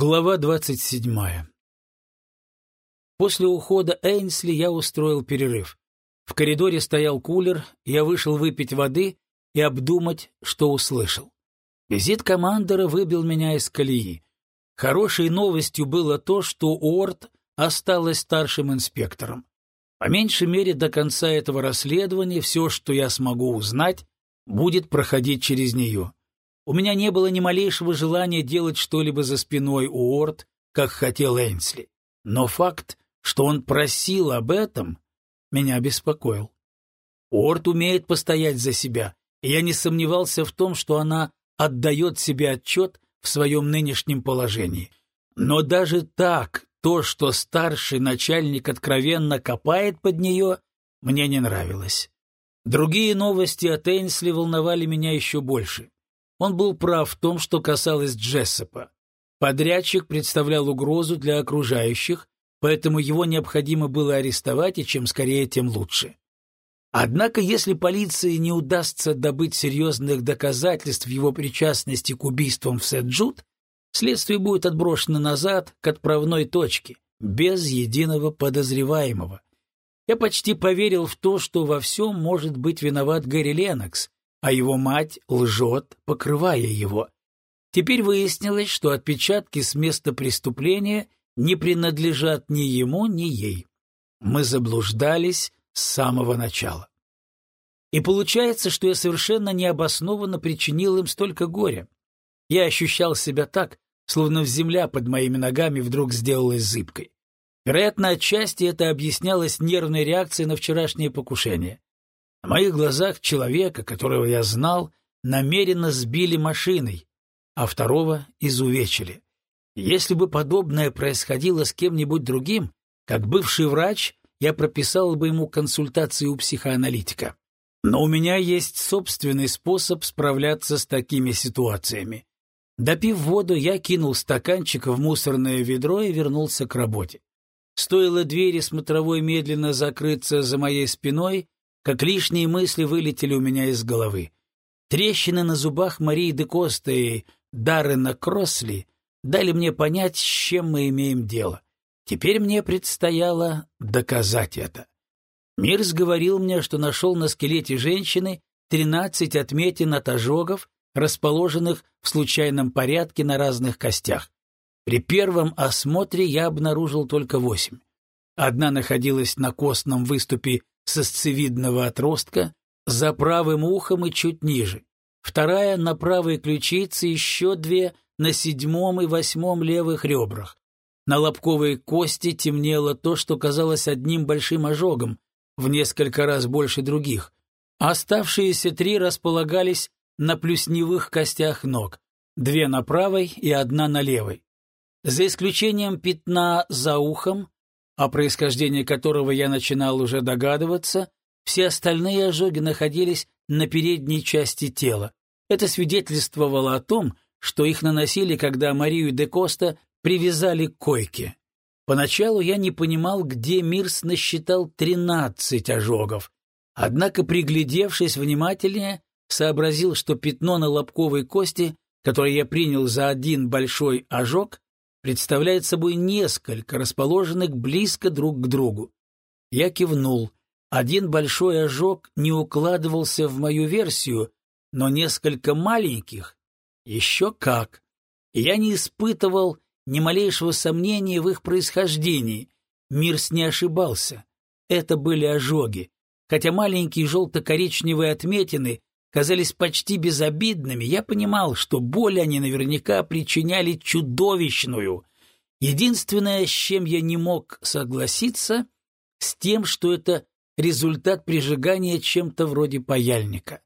Глава двадцать седьмая После ухода Эйнсли я устроил перерыв. В коридоре стоял кулер, я вышел выпить воды и обдумать, что услышал. Визит командора выбил меня из колеи. Хорошей новостью было то, что Уорд осталась старшим инспектором. По меньшей мере до конца этого расследования все, что я смогу узнать, будет проходить через нее. У меня не было ни малейшего желания делать что-либо за спиной Уорд, как хотел Энсли. Но факт, что он просил об этом, меня беспокоил. Уорд умеет постоять за себя, и я не сомневался в том, что она отдает себе отчет в своем нынешнем положении. Но даже так, то, что старший начальник откровенно копает под нее, мне не нравилось. Другие новости от Эйнсли волновали меня еще больше. Он был прав в том, что касалось Джессопа. Подрядчик представлял угрозу для окружающих, поэтому его необходимо было арестовать, и чем скорее, тем лучше. Однако, если полиции не удастся добыть серьезных доказательств его причастности к убийствам в Сет-Джуд, следствие будет отброшено назад к отправной точке, без единого подозреваемого. Я почти поверил в то, что во всем может быть виноват Гэри Ленокс, а его мать лжет, покрывая его. Теперь выяснилось, что отпечатки с места преступления не принадлежат ни ему, ни ей. Мы заблуждались с самого начала. И получается, что я совершенно необоснованно причинил им столько горя. Я ощущал себя так, словно земля под моими ногами вдруг сделалась зыбкой. Вероятно, отчасти это объяснялось нервной реакцией на вчерашнее покушение. На моих глазах человека, которого я знал, намеренно сбили машиной, а второго изувечили. Если бы подобное происходило с кем-нибудь другим, как бывший врач, я прописал бы ему консультации у психоаналитика. Но у меня есть собственный способ справляться с такими ситуациями. Допив воду, я кинул стаканчик в мусорное ведро и вернулся к работе. Стоило двери смотровой медленно закрыться за моей спиной, как лишние мысли вылетели у меня из головы. Трещины на зубах Марии де Коста и Даррена Кроссли дали мне понять, с чем мы имеем дело. Теперь мне предстояло доказать это. Мирс говорил мне, что нашел на скелете женщины тринадцать отметин от ожогов, расположенных в случайном порядке на разных костях. При первом осмотре я обнаружил только восемь. Одна находилась на костном выступе сосцевидного отростка, за правым ухом и чуть ниже. Вторая на правой ключице, еще две на седьмом и восьмом левых ребрах. На лобковой кости темнело то, что казалось одним большим ожогом, в несколько раз больше других. Оставшиеся три располагались на плюсневых костях ног, две на правой и одна на левой. За исключением пятна за ухом, о происхождении которого я начинал уже догадываться, все остальные ожоги находились на передней части тела. Это свидетельствовало о том, что их наносили, когда Марию де Коста привязали к койке. Поначалу я не понимал, где Мирс насчитал тринадцать ожогов, однако, приглядевшись внимательнее, сообразил, что пятно на лобковой кости, которое я принял за один большой ожог, представляет собой несколько, расположенных близко друг к другу. Я кивнул. Один большой ожог не укладывался в мою версию, но несколько маленьких — еще как. Я не испытывал ни малейшего сомнения в их происхождении. Мирс не ошибался. Это были ожоги. Хотя маленькие желто-коричневые отметины казались почти безобидными, я понимал, что боль они наверняка причиняли чудовищную. Единственное, с чем я не мог согласиться, с тем, что это результат прижигания чем-то вроде паяльника.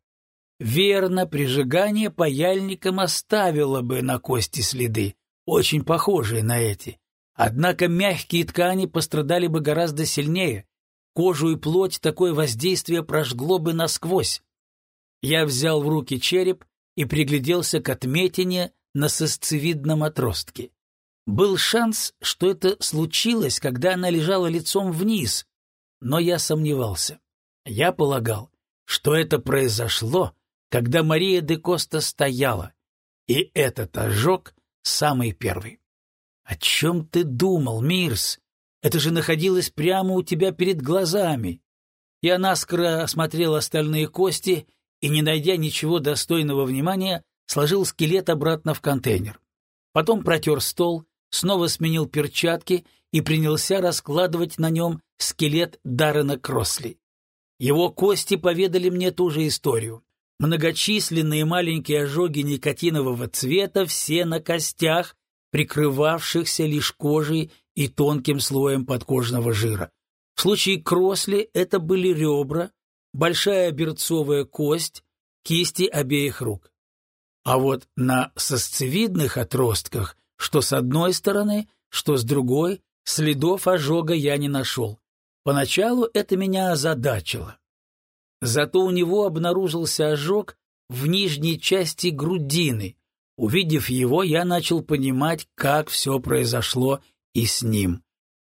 Верно, прижигание паяльником оставило бы на кости следы, очень похожие на эти. Однако мягкие ткани пострадали бы гораздо сильнее. Кожу и плоть такое воздействие прожгло бы насквозь. Я взял в руки череп и пригляделся к отметине на сосцевидном отростке. Был шанс, что это случилось, когда она лежала лицом вниз, но я сомневался. Я полагал, что это произошло, когда Мария де Коста стояла, и этот ожог самый первый. «О чем ты думал, Мирс? Это же находилось прямо у тебя перед глазами!» Я наскоро осмотрел остальные кости и, не найдя ничего достойного внимания, сложил скелет обратно в контейнер. Потом протер стол, снова сменил перчатки и принялся раскладывать на нем скелет Даррена Кросли. Его кости поведали мне ту же историю. Многочисленные маленькие ожоги никотинового цвета, все на костях, прикрывавшихся лишь кожей и тонким слоем подкожного жира. В случае Кросли это были ребра, большая берцовая кость, кисти обеих рук. А вот на сосцевидных отростках, что с одной стороны, что с другой, следов ожога я не нашел. Поначалу это меня озадачило. Зато у него обнаружился ожог в нижней части грудины. Увидев его, я начал понимать, как все произошло и с ним.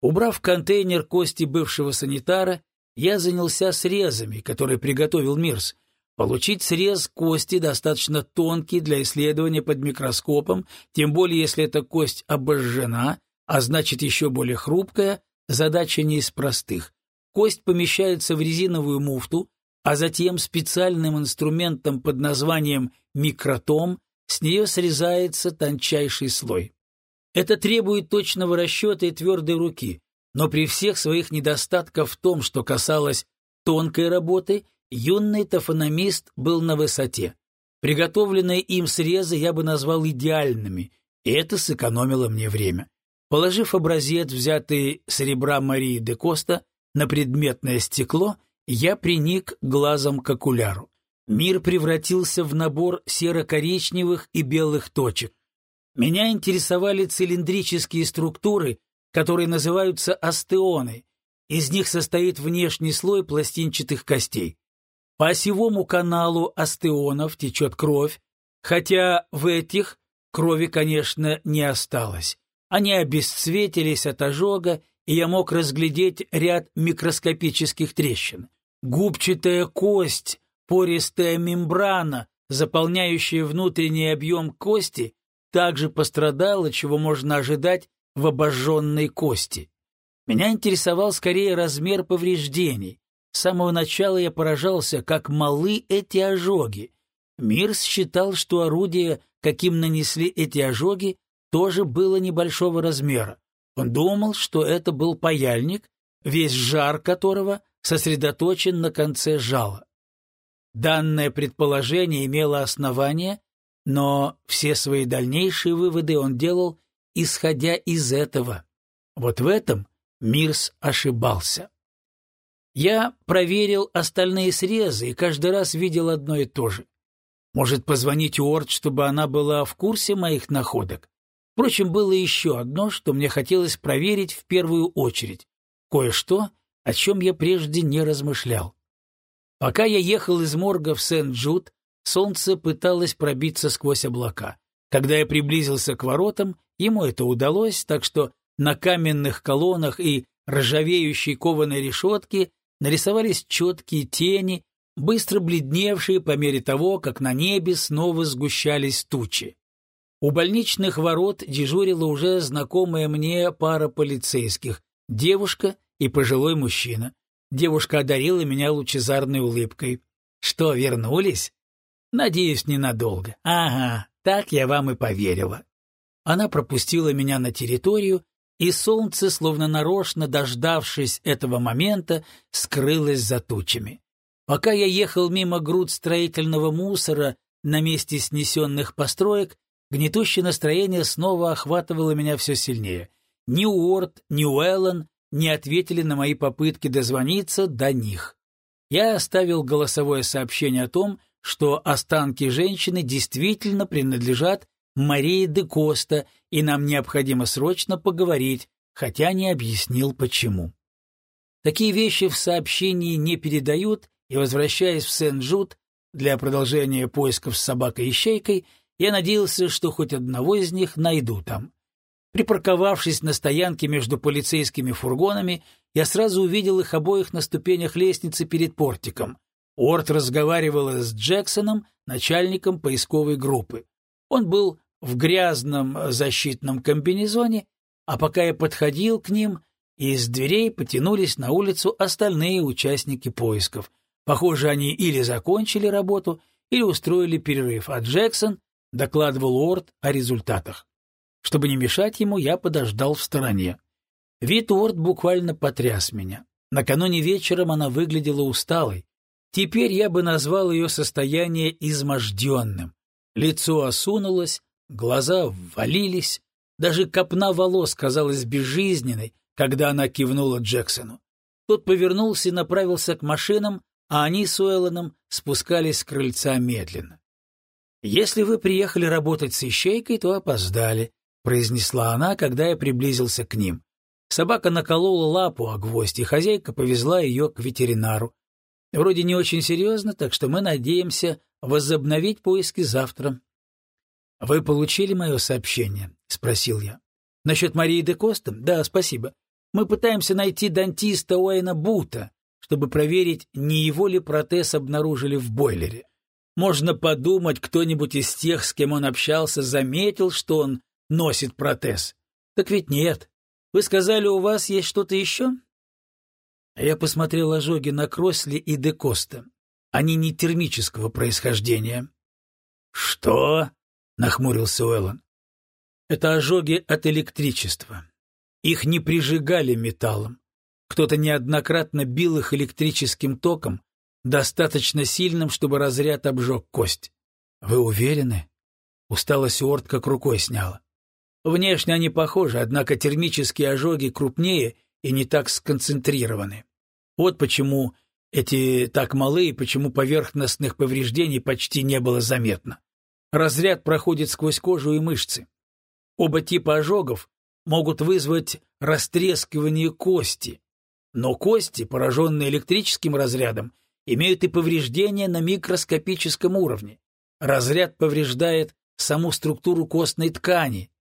Убрав контейнер кости бывшего санитара, я занялся срезами, которые приготовил Мирс. Получить срез кости достаточно тонкий для исследования под микроскопом, тем более если эта кость обожжена, а значит еще более хрупкая, задача не из простых. Кость помещается в резиновую муфту, а затем специальным инструментом под названием микротом с нее срезается тончайший слой. Это требует точного расчета и твердой руки, но при всех своих недостатках в том, что касалось тонкой работы, юный тофономист был на высоте. Приготовленные им срезы я бы назвал идеальными, и это сэкономило мне время. Положив образец, взятый с ребра Марии де Коста, на предметное стекло, я приник глазом к окуляру. Мир превратился в набор серо-коричневых и белых точек. Меня интересовали цилиндрические структуры, которые называются остеоны. Из них состоит внешний слой пластинчатых костей. По осевому каналу остеонов течет кровь, хотя в этих крови, конечно, не осталось. Они обесцветились от ожога, и я мог разглядеть ряд микроскопических трещин. Губчатая кость, пористая мембрана, заполняющая внутренний объем кости, также пострадала, чего можно ожидать в обожженной кости. Меня интересовал скорее размер повреждений. С самого начала я поражался, как малы эти ожоги. Мирс считал, что орудие, каким нанесли эти ожоги, тоже было небольшого размера. Он думал, что это был паяльник, весь жар которого сосредоточен на конце жала. Данное предположение имело основание, но все свои дальнейшие выводы он делал, исходя из этого. Вот в этом Мирс ошибался. Я проверил остальные срезы и каждый раз видел одно и то же. Может, позвонить Уорд, чтобы она была в курсе моих находок? Впрочем, было еще одно, что мне хотелось проверить в первую очередь. Кое-что, о чем я прежде не размышлял. Пока я ехал из морга в Сент-Джуд, солнце пыталось пробиться сквозь облака. Когда я приблизился к воротам, ему это удалось, так что на каменных колоннах и ржавеющей кованой решетке нарисовались четкие тени, быстро бледневшие по мере того, как на небе снова сгущались тучи. У больничных ворот дежурила уже знакомая мне пара полицейских, девушка и пожилой мужчина. Девушка одарила меня лучезарной улыбкой. «Что, вернулись?» «Надеюсь, ненадолго». «Ага, так я вам и поверила». Она пропустила меня на территорию, и солнце, словно нарочно дождавшись этого момента, скрылось за тучами. Пока я ехал мимо груд строительного мусора на месте снесенных построек, Гнетущее настроение снова охватывало меня все сильнее. Ни Уорд, ни Уэллон не ответили на мои попытки дозвониться до них. Я оставил голосовое сообщение о том, что останки женщины действительно принадлежат Марии де Коста, и нам необходимо срочно поговорить, хотя не объяснил почему. Такие вещи в сообщении не передают, и, возвращаясь в Сен-Джуд для продолжения поисков с собакой-ищейкой, я надеялся, что хоть одного из них найду там. Припарковавшись на стоянке между полицейскими фургонами, я сразу увидел их обоих на ступенях лестницы перед портиком. Уорд разговаривала с Джексоном, начальником поисковой группы. Он был в грязном защитном комбинезоне а пока я подходил к ним, из дверей потянулись на улицу остальные участники поисков. Похоже, они или закончили работу, или устроили перерыв, а Джексон докладывал Уорд о результатах. Чтобы не мешать ему, я подождал в стороне. Вид Уорд буквально потряс меня. Накануне вечером она выглядела усталой. Теперь я бы назвал ее состояние изможденным. Лицо осунулось, глаза ввалились, даже копна волос казалась безжизненной, когда она кивнула Джексону. Тот повернулся и направился к машинам, а они с Уэллоном спускались с крыльца медленно. «Если вы приехали работать с ищейкой, то опоздали», — произнесла она, когда я приблизился к ним. Собака наколола лапу о гвоздь, и хозяйка повезла ее к ветеринару. Вроде не очень серьезно, так что мы надеемся возобновить поиски завтра. — Вы получили мое сообщение? — спросил я. — Насчет Марии де Коста? Да, спасибо. Мы пытаемся найти дантиста Уэйна Бута, чтобы проверить, не его ли протез обнаружили в бойлере. Можно подумать, кто-нибудь из тех, с кем он общался, заметил, что он носит протез. Так ведь нет. Вы сказали, у вас есть что-то еще? Я посмотрел ожоги на Кросли и де Коста. Они не термического происхождения. «Что?» — нахмурился Уэллон. «Это ожоги от электричества. Их не прижигали металлом. Кто-то неоднократно бил их электрическим током, достаточно сильным, чтобы разряд обжег кость. Вы уверены? Усталость Уорд как рукой сняла. Внешне они похожи, однако термические ожоги крупнее и не так сконцентрированы. Вот почему эти так малы и почему поверхностных повреждений почти не было заметно. Разряд проходит сквозь кожу и мышцы. Оба типа ожогов могут вызвать растрескивание кости, но кости, пораженные электрическим разрядом, имеют и повреждения на микроскопическом уровне. Разряд повреждает саму структуру костной ткани.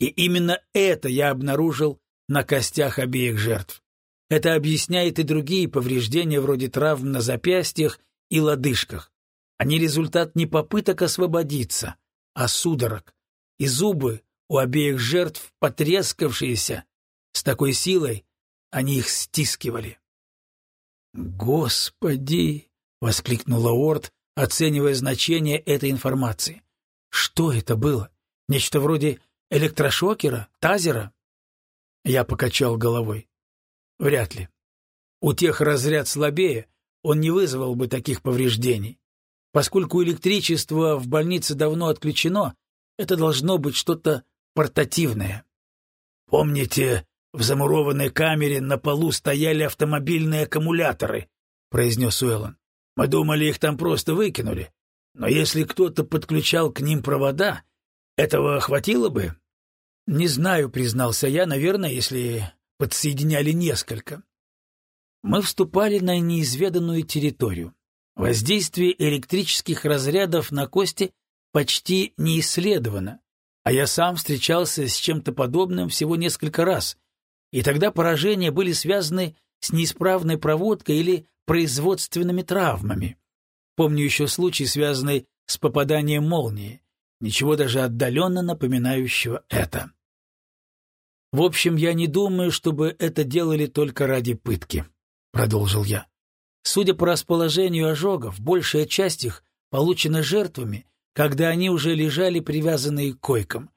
И именно это я обнаружил на костях обеих жертв. Это объясняет и другие повреждения вроде травм на запястьях и лодыжках. Они результат не попыток освободиться, а судорог. И зубы у обеих жертв потрескавшиеся. С такой силой они их стискивали. «Господи!» — воскликнула Уорд, оценивая значение этой информации. «Что это было? Нечто вроде электрошокера? Тазера?» Я покачал головой. «Вряд ли. У тех разряд слабее, он не вызвал бы таких повреждений. Поскольку электричество в больнице давно отключено, это должно быть что-то портативное. Помните, в замурованной камере на полу стояли автомобильные аккумуляторы, произнес Уэллон. Мы думали, их там просто выкинули. Но если кто-то подключал к ним провода, этого хватило бы? Не знаю, признался я, наверное, если подсоединяли несколько. Мы вступали на неизведанную территорию. Воздействие электрических разрядов на кости почти не исследовано, а я сам встречался с чем-то подобным всего несколько раз, и тогда поражения были связаны с неисправной проводкой или производственными травмами. Помню еще случай, связанный с попаданием молнии, ничего даже отдаленно напоминающего это. «В общем, я не думаю, чтобы это делали только ради пытки», — продолжил я. «Судя по расположению ожогов, большая часть их получена жертвами, когда они уже лежали привязанные к койкам.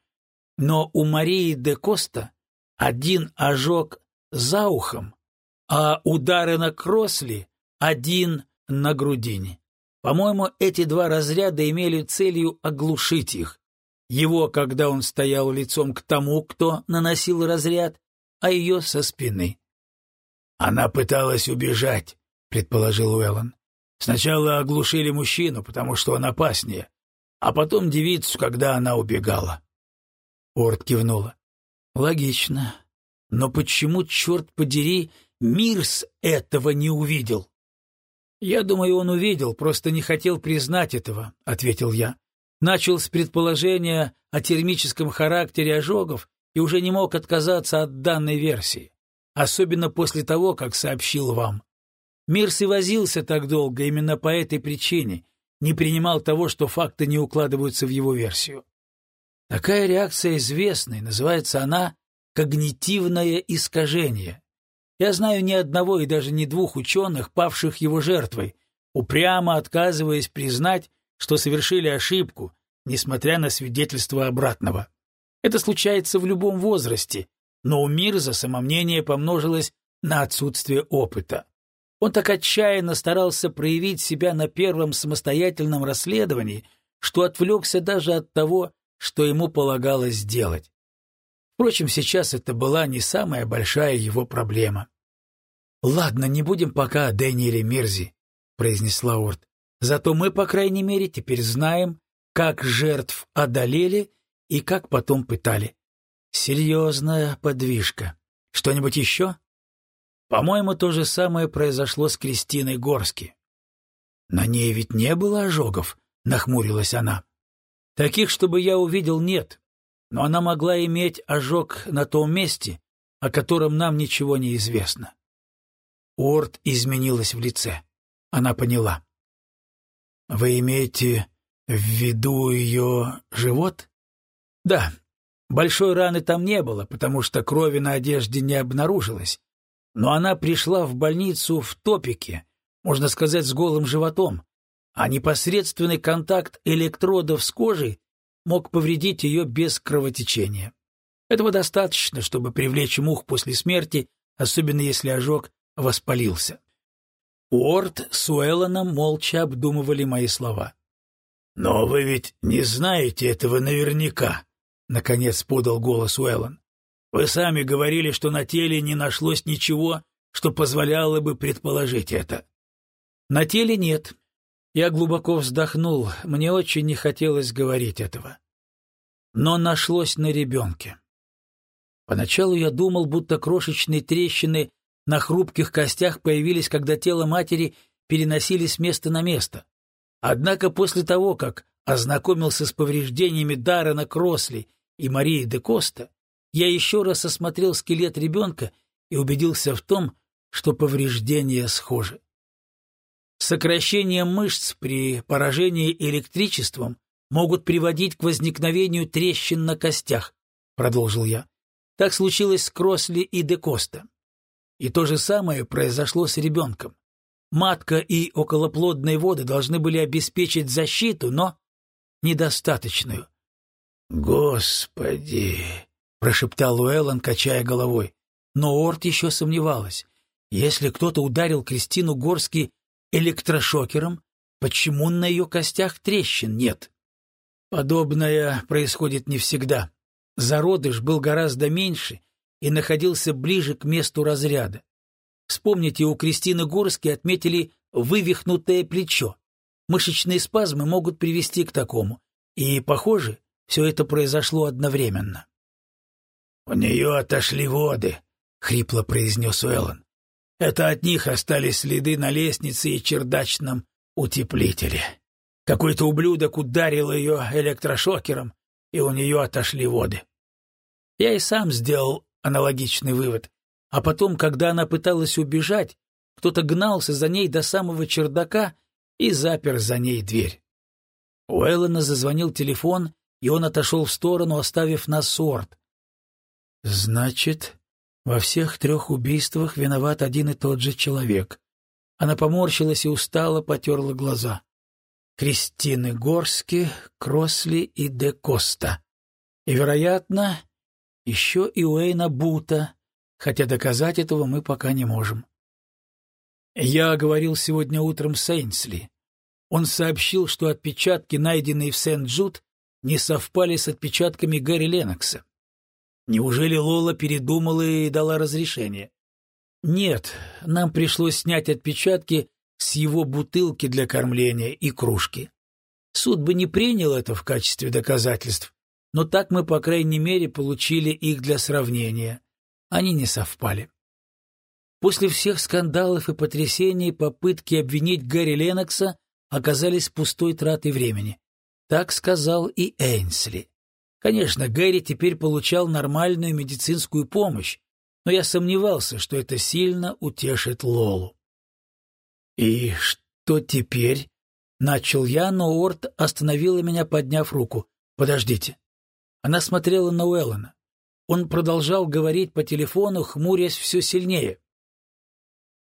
Но у Марии де Коста один ожог за ухом, а удары на Кросли один на грудине. По-моему, эти два разряда имели целью оглушить их. Его, когда он стоял лицом к тому, кто наносил разряд, а ее со спины. «Она пыталась убежать», — предположил Уэллон. «Сначала оглушили мужчину, потому что он опаснее, а потом девицу, когда она убегала». Орд кивнула. Логично. Но почему, черт подери, Мирс этого не увидел? Я думаю, он увидел, просто не хотел признать этого, ответил я. Начал с предположения о термическом характере ожогов и уже не мог отказаться от данной версии, особенно после того, как сообщил вам. Мирс и возился так долго именно по этой причине, не принимал того, что факты не укладываются в его версию. Такая реакция известна, и называется она когнитивное искажение. Я знаю ни одного и даже не двух ученых, павших его жертвой, упрямо отказываясь признать, что совершили ошибку, несмотря на свидетельство обратного. Это случается в любом возрасте, но у Мирза самомнение помножилось на отсутствие опыта. Он так отчаянно старался проявить себя на первом самостоятельном расследовании, что отвлекся даже от того, что ему полагалось сделать. Впрочем, сейчас это была не самая большая его проблема. «Ладно, не будем пока о Дэниеле Мирзи», — произнесла Орт. «Зато мы, по крайней мере, теперь знаем, как жертв одолели и как потом пытали. Серьезная подвижка. Что-нибудь еще?» «По-моему, то же самое произошло с Кристиной Горски». «На ней ведь не было ожогов», — нахмурилась она. «Таких, чтобы я увидел, нет но она могла иметь ожог на том месте, о котором нам ничего не известно. Уорд изменилась в лице. Она поняла. «Вы имеете в виду ее живот?» «Да. Большой раны там не было, потому что крови на одежде не обнаружилось. Но она пришла в больницу в топике, можно сказать, с голым животом, а непосредственный контакт электродов с кожей мог повредить ее без кровотечения. Этого достаточно, чтобы привлечь мух после смерти, особенно если ожог воспалился. Уорд с Уэллоном молча обдумывали мои слова. «Но вы ведь не знаете этого наверняка», — наконец подал голос Уэллон. «Вы сами говорили, что на теле не нашлось ничего, что позволяло бы предположить это». «На теле нет», я глубоко вздохнул, мне очень не хотелось говорить этого. Но нашлось на ребенке. Поначалу я думал, будто крошечные трещины на хрупких костях появились, когда тело матери переносили с места на место. Однако после того, как ознакомился с повреждениями Даррена Кросли и Марии де Коста, я еще раз осмотрел скелет ребенка и убедился в том, что повреждения схожи. Сокращение мышц при поражении электричеством могут приводить к возникновению трещин на костях, продолжил я. Так случилось с Кросли и Декоста. И то же самое произошло с ребенком. Матка и околоплодные воды должны были обеспечить защиту, но недостаточную. «Господи!» — прошептал Уэллон, качая головой. Но Орт еще сомневалась. Если кто-то ударил Кристину Горски электрошокером, почему на ее костях трещин нет? Подобное происходит не всегда. Зародыш был гораздо меньше и находился ближе к месту разряда. Вспомните, у Кристины Горски отметили вывихнутое плечо. Мышечные спазмы могут привести к такому. И, похоже, все это произошло одновременно. — У нее отошли воды, — хрипло произнес Уэллон. Это от них остались следы на лестнице и чердачном утеплителе. Какой-то ублюдок ударил ее электрошокером, и у нее отошли воды. Я и сам сделал аналогичный вывод. А потом, когда она пыталась убежать, кто-то гнался за ней до самого чердака и запер за ней дверь. У Эллена зазвонил телефон, и он отошел в сторону, оставив нас сорт. «Значит, во всех трех убийствах виноват один и тот же человек. Она поморщилась и устало потерла глаза. Кристины Горски, Кросли и Де Коста. И, вероятно, еще и Уэйна Бута, хотя доказать этого мы пока не можем. Я говорил сегодня утром с Эйнсли. Он сообщил, что отпечатки, найденные в Сент-Джуд, не совпали с отпечатками Гарри Ленокса. Неужели Лола передумала и дала разрешение? Нет, нам пришлось снять отпечатки с его бутылки для кормления и кружки. Суд бы не принял это в качестве доказательств, но так мы, по крайней мере, получили их для сравнения. Они не совпали. После всех скандалов и потрясений попытки обвинить Гэри Ленокса оказались пустой тратой времени. Так сказал и Эйнсли. Конечно, Гэри теперь получал нормальную медицинскую помощь, но я сомневался, что это сильно утешит Лолу. «И что теперь?» — начал я, но Уорд остановила меня, подняв руку. «Подождите». Она смотрела на Уэллона. он продолжал говорить по телефону, хмурясь все сильнее.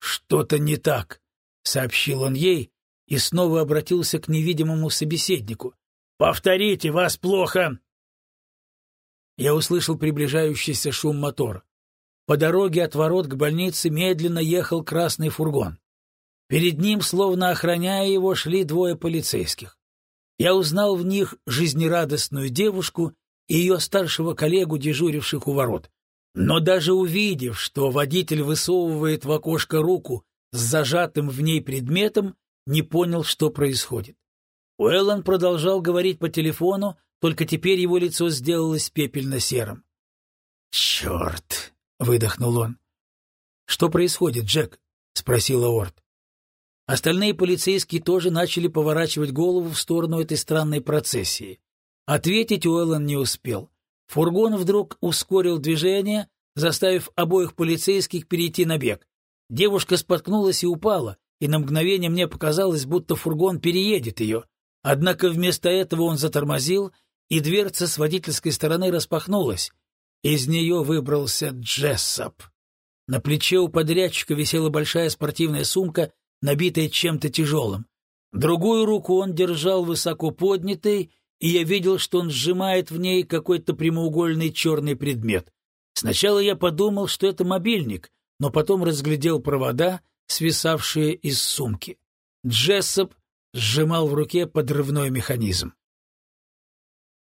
«Что-то не так», — сообщил он ей и снова обратился к невидимому собеседнику. «Повторите, вас плохо!» Я услышал приближающийся шум мотора. По дороге от ворот к больнице медленно ехал красный фургон. Перед ним, словно охраняя его, шли двое полицейских. Я узнал в них жизнерадостную девушку и ее старшего коллегу, дежуривших у ворот. Но даже увидев, что водитель высовывает в окошко руку с зажатым в ней предметом, не понял, что происходит. Уэллон продолжал говорить по телефону, только теперь его лицо сделалось пепельно-серым. «Черт!» — выдохнул он. «Что происходит, Джек?» — спросил Орд. Остальные полицейские тоже начали поворачивать голову в сторону этой странной процессии. Ответить Уэллон не успел. Фургон вдруг ускорил движение, заставив обоих полицейских перейти на бег. Девушка споткнулась и упала, и на мгновение мне показалось, будто фургон переедет ее. Однако вместо этого он затормозил, и дверца с водительской стороны распахнулась. Из нее выбрался Джессоп. На плече у подрядчика висела большая спортивная сумка, набитая чем-то тяжелым. Другую руку он держал высоко поднятой, и я видел, что он сжимает в ней какой-то прямоугольный черный предмет. Сначала я подумал, что это мобильник, но потом разглядел провода, свисавшие из сумки. Джессоп сжимал в руке подрывной механизм.